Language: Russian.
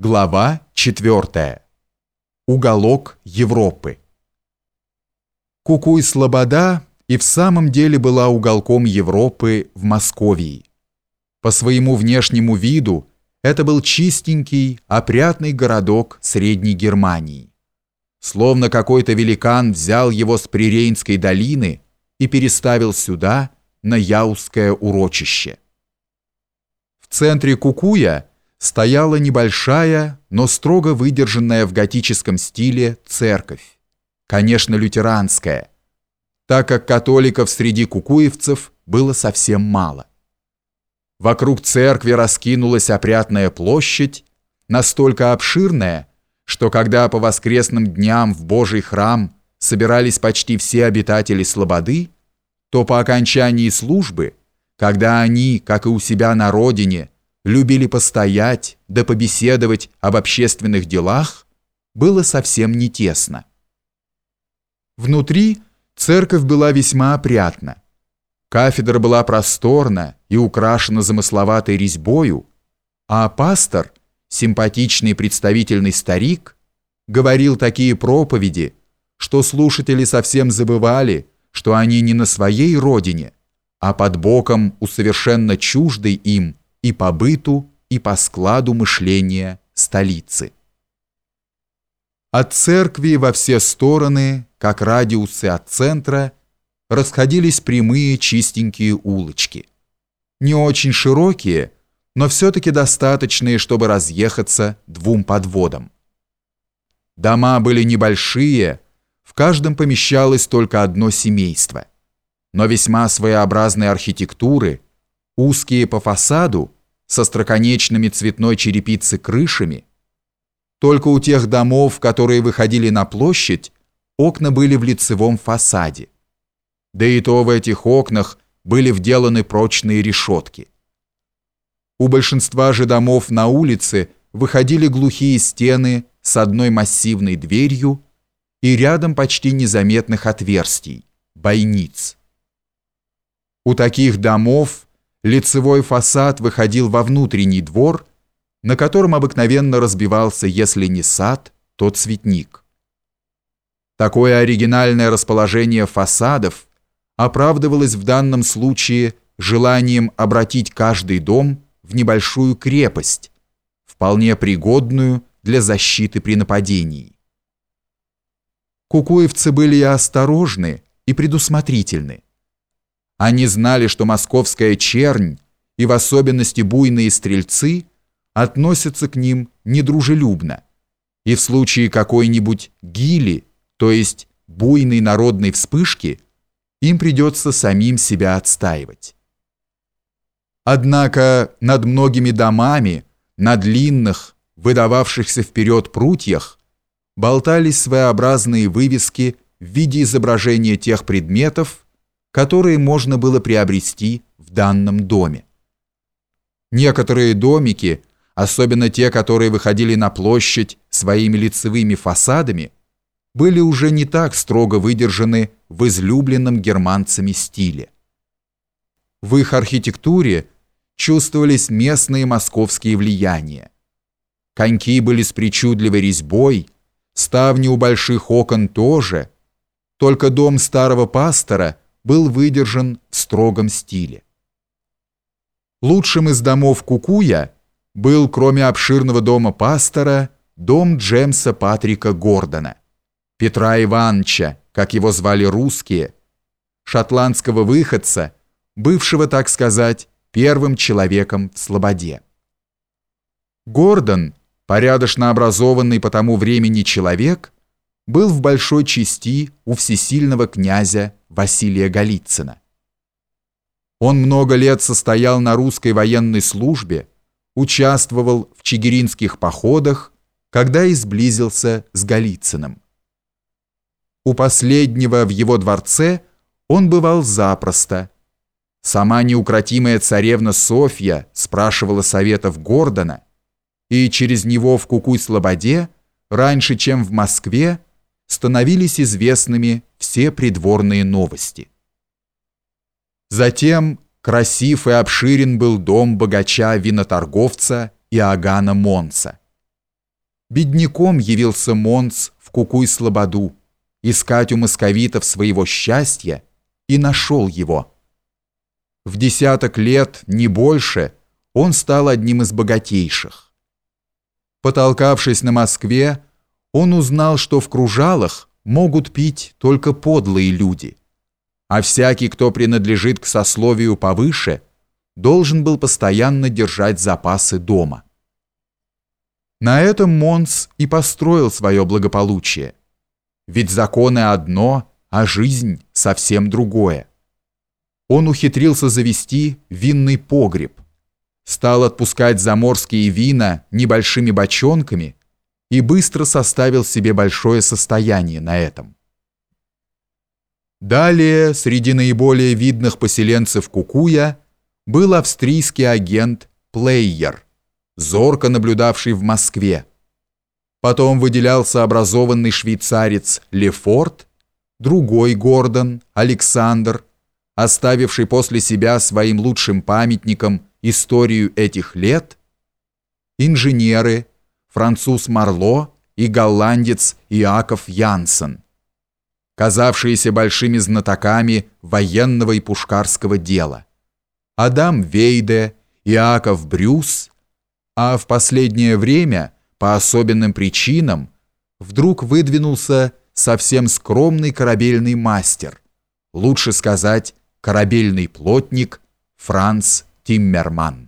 Глава 4. Уголок Европы. Кукуй-Слобода и в самом деле была уголком Европы в Московии. По своему внешнему виду это был чистенький, опрятный городок Средней Германии. Словно какой-то великан взял его с Прирейнской долины и переставил сюда, на Яузское урочище. В центре Кукуя – стояла небольшая, но строго выдержанная в готическом стиле церковь, конечно, лютеранская, так как католиков среди кукуевцев было совсем мало. Вокруг церкви раскинулась опрятная площадь, настолько обширная, что когда по воскресным дням в Божий храм собирались почти все обитатели Слободы, то по окончании службы, когда они, как и у себя на родине, любили постоять да побеседовать об общественных делах, было совсем не тесно. Внутри церковь была весьма опрятна. Кафедра была просторна и украшена замысловатой резьбою, а пастор, симпатичный представительный старик, говорил такие проповеди, что слушатели совсем забывали, что они не на своей родине, а под боком у совершенно чуждой им и по быту, и по складу мышления столицы. От церкви во все стороны, как радиусы от центра, расходились прямые чистенькие улочки. Не очень широкие, но все-таки достаточные, чтобы разъехаться двум подводам. Дома были небольшие, в каждом помещалось только одно семейство, но весьма своеобразной архитектуры – узкие по фасаду, со строконечными цветной черепицы крышами. Только у тех домов, которые выходили на площадь, окна были в лицевом фасаде. Да и то в этих окнах были вделаны прочные решетки. У большинства же домов на улице выходили глухие стены с одной массивной дверью и рядом почти незаметных отверстий, бойниц. У таких домов лицевой фасад выходил во внутренний двор, на котором обыкновенно разбивался, если не сад, то цветник. Такое оригинальное расположение фасадов оправдывалось в данном случае желанием обратить каждый дом в небольшую крепость, вполне пригодную для защиты при нападении. Кукуевцы были осторожны и предусмотрительны. Они знали, что московская чернь, и в особенности буйные стрельцы, относятся к ним недружелюбно, и в случае какой-нибудь гили, то есть буйной народной вспышки, им придется самим себя отстаивать. Однако над многими домами, на длинных, выдававшихся вперед прутьях, болтались своеобразные вывески в виде изображения тех предметов, которые можно было приобрести в данном доме. Некоторые домики, особенно те, которые выходили на площадь своими лицевыми фасадами, были уже не так строго выдержаны в излюбленном германцами стиле. В их архитектуре чувствовались местные московские влияния. Коньки были с причудливой резьбой, ставни у больших окон тоже, только дом старого пастора – был выдержан в строгом стиле. Лучшим из домов Кукуя был, кроме обширного дома пастора, дом Джемса Патрика Гордона, Петра Ивановича, как его звали русские, шотландского выходца, бывшего, так сказать, первым человеком в Слободе. Гордон, порядочно образованный по тому времени человек, был в большой части у всесильного князя Василия Голицына. Он много лет состоял на русской военной службе, участвовал в чигиринских походах, когда и сблизился с Голицыным. У последнего в его дворце он бывал запросто. Сама неукротимая царевна Софья спрашивала советов Гордона, и через него в Кукуй-Слободе, раньше, чем в Москве, становились известными все придворные новости. Затем красив и обширен был дом богача-виноторговца Иоганна Монса. Бедняком явился Монс в Кукуй-Слободу, искать у московитов своего счастья, и нашел его. В десяток лет, не больше, он стал одним из богатейших. Потолкавшись на Москве, он узнал, что в кружалах могут пить только подлые люди, а всякий, кто принадлежит к сословию повыше, должен был постоянно держать запасы дома. На этом Монс и построил свое благополучие. Ведь законы одно, а жизнь совсем другое. Он ухитрился завести винный погреб, стал отпускать заморские вина небольшими бочонками и быстро составил себе большое состояние на этом. Далее, среди наиболее видных поселенцев Кукуя, был австрийский агент Плейер – зорко наблюдавший в Москве. Потом выделялся образованный швейцарец Лефорт, другой Гордон, Александр, оставивший после себя своим лучшим памятником историю этих лет, инженеры, француз Марло и голландец Иаков Янсен, казавшиеся большими знатоками военного и пушкарского дела, Адам Вейде, Иаков Брюс – а в последнее время, по особенным причинам, вдруг выдвинулся совсем скромный корабельный мастер, лучше сказать, корабельный плотник Франц Тиммерман.